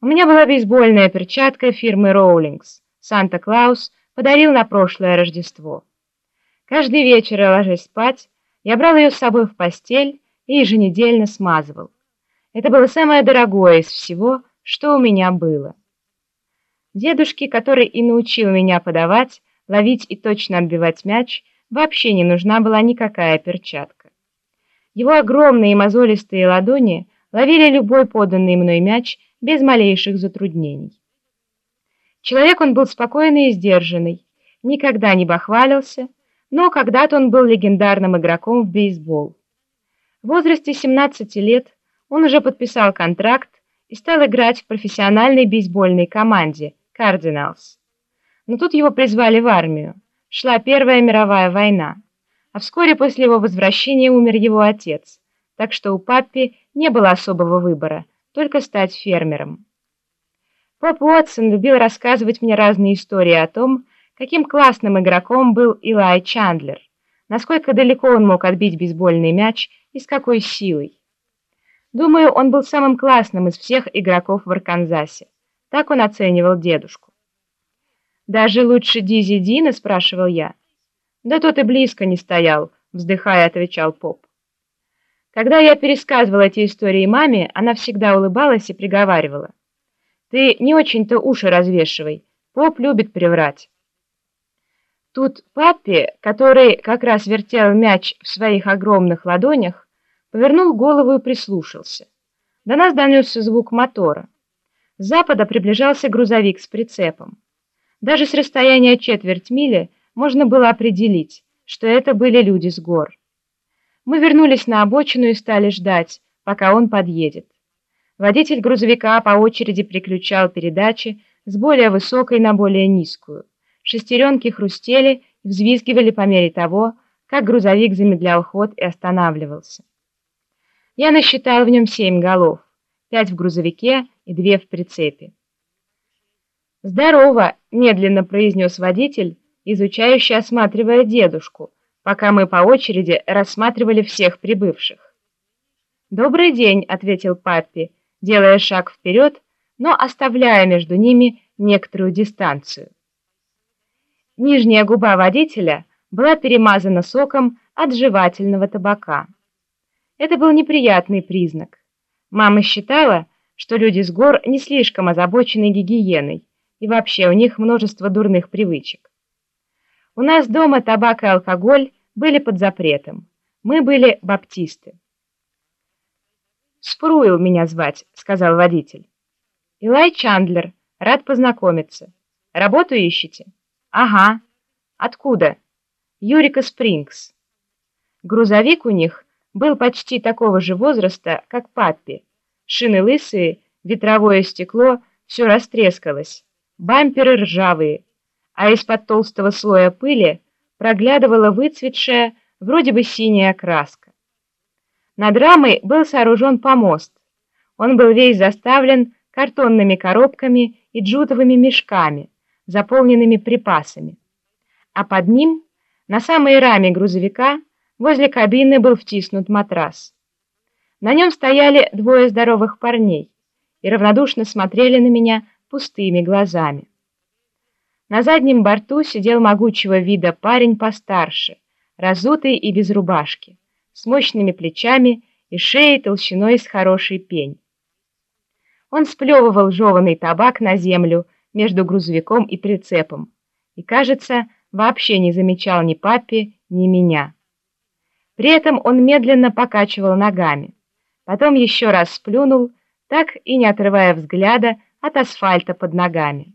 У меня была бейсбольная перчатка фирмы Роулингс. Санта-Клаус подарил на прошлое Рождество. Каждый вечер, ложась спать, я брал ее с собой в постель и еженедельно смазывал. Это было самое дорогое из всего, что у меня было. Дедушке, который и научил меня подавать, ловить и точно отбивать мяч, вообще не нужна была никакая перчатка. Его огромные мозолистые ладони ловили любой поданный мной мяч без малейших затруднений. Человек он был спокойный и сдержанный, никогда не бахвалился, но когда-то он был легендарным игроком в бейсбол. В возрасте 17 лет он уже подписал контракт и стал играть в профессиональной бейсбольной команде «Кардиналс». Но тут его призвали в армию. Шла Первая мировая война, а вскоре после его возвращения умер его отец, так что у папи не было особого выбора – только стать фермером. Поп Уотсон любил рассказывать мне разные истории о том, каким классным игроком был Илай Чандлер, насколько далеко он мог отбить бейсбольный мяч и с какой силой. Думаю, он был самым классным из всех игроков в Арканзасе. Так он оценивал дедушку. «Даже лучше Дизи Дина?» – спрашивал я. «Да тот и близко не стоял», – вздыхая, отвечал Поп. Когда я пересказывала эти истории маме, она всегда улыбалась и приговаривала. «Ты не очень-то уши развешивай, поп любит приврать». Тут папе, который как раз вертел мяч в своих огромных ладонях, повернул голову и прислушался. До нас донесся звук мотора. С запада приближался грузовик с прицепом. Даже с расстояния четверть мили можно было определить, что это были люди с гор. Мы вернулись на обочину и стали ждать, пока он подъедет. Водитель грузовика по очереди приключал передачи с более высокой на более низкую. Шестеренки хрустели и взвизгивали по мере того, как грузовик замедлял ход и останавливался. Я насчитал в нем семь голов, пять в грузовике и две в прицепе. «Здорово!» — медленно произнес водитель, изучающий, осматривая дедушку — пока мы по очереди рассматривали всех прибывших. «Добрый день», — ответил папе, делая шаг вперед, но оставляя между ними некоторую дистанцию. Нижняя губа водителя была перемазана соком от жевательного табака. Это был неприятный признак. Мама считала, что люди с гор не слишком озабочены гигиеной, и вообще у них множество дурных привычек. У нас дома табак и алкоголь были под запретом. Мы были баптисты. «Спруил меня звать», — сказал водитель. «Илай Чандлер, рад познакомиться. Работу ищете?» «Ага. Откуда?» «Юрика Спрингс». Грузовик у них был почти такого же возраста, как папе. Шины лысые, ветровое стекло, все растрескалось, бамперы ржавые, а из-под толстого слоя пыли проглядывала выцветшая, вроде бы синяя краска. Над рамой был сооружен помост. Он был весь заставлен картонными коробками и джутовыми мешками, заполненными припасами. А под ним, на самой раме грузовика, возле кабины был втиснут матрас. На нем стояли двое здоровых парней и равнодушно смотрели на меня пустыми глазами. На заднем борту сидел могучего вида парень постарше, разутый и без рубашки, с мощными плечами и шеей толщиной с хороший пень. Он сплевывал жеванный табак на землю между грузовиком и прицепом и, кажется, вообще не замечал ни папи, ни меня. При этом он медленно покачивал ногами, потом еще раз сплюнул, так и не отрывая взгляда от асфальта под ногами.